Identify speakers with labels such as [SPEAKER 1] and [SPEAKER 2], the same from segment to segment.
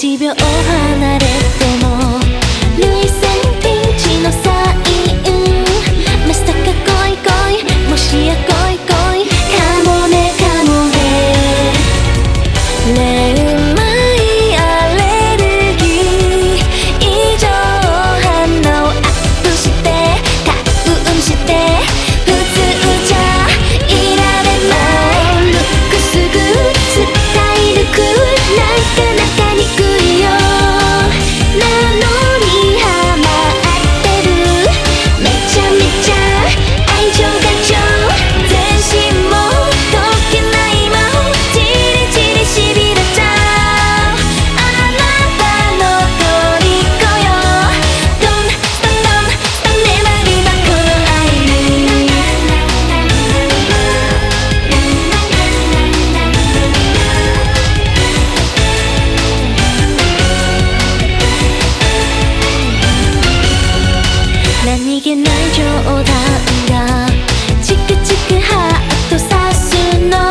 [SPEAKER 1] 집에 오하나를 어 이게 날 좋아한가 지긋지긋하 또 사수 너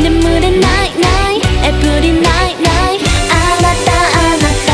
[SPEAKER 1] 눈물에 night 날 날, 알았다, 안았다.